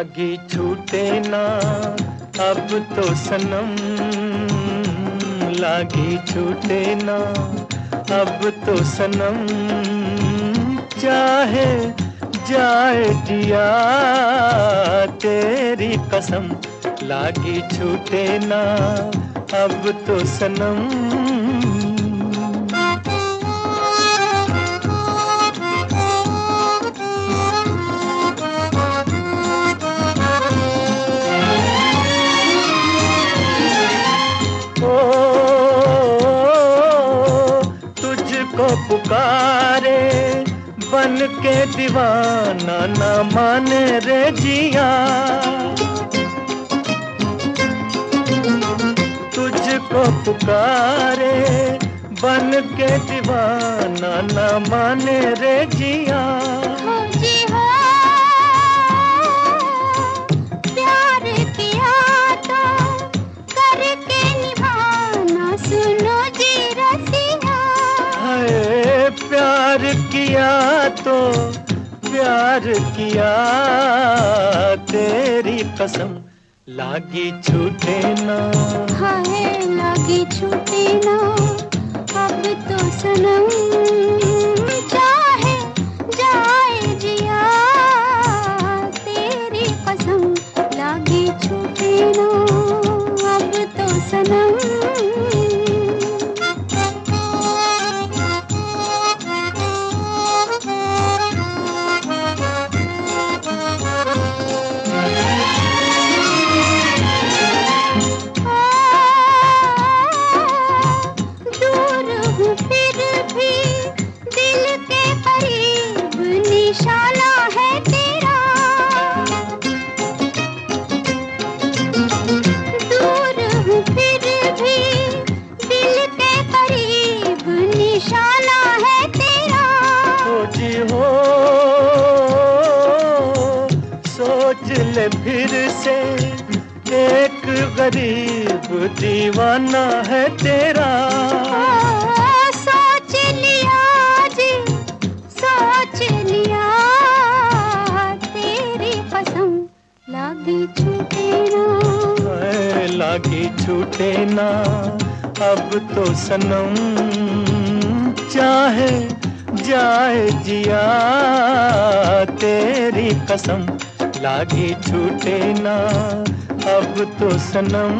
लागी छूटे ना अब तो सनम। लागी छूटे ना अब तो सनम। चाहे जाए जिया तेरी कसम, लागी छूटे ना अब तो सनम। तुझको पुकारे, बन के दीवाना न मान रे जिया। तुझको पुकारे, बन के दीवाना न मान रे जिया। किया तो प्यार किया, तेरी कसम लागी छूटे ना। हाय लागी छूटे ना, अब तो सनम फिर से एक गरीब दीवाना है तेरा। सोच लिया जी सोच लिया तेरी कसम लगी छूटे ना। लागी छूटे ना अब तो सनम चाहे जाए जिया तेरी कसम। लागी छूटे ना अब तो सनम।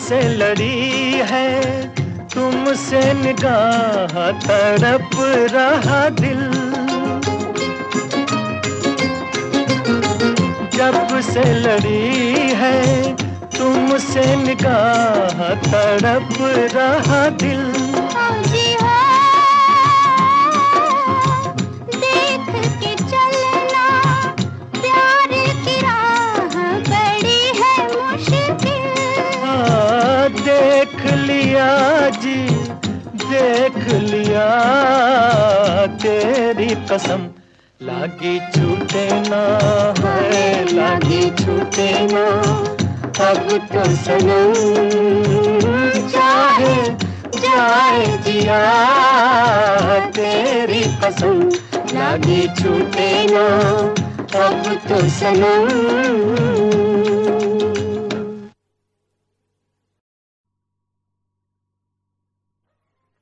से लड़ी है तुमसे निगाह तड़प रहा दिल। जब से लड़ी है। तुमसे निकाह तड़प रहा दिल। देख के चलना प्यार की राह बड़ी है मुश्किल। हाँ, देख लिया जी देख लिया तेरी कसम। लागी छूटे ना है, लागी छूटे ना। अब तो सनम चाहे जाए जिया तेरी कसम। लागी छूटे ना, अब तो सनम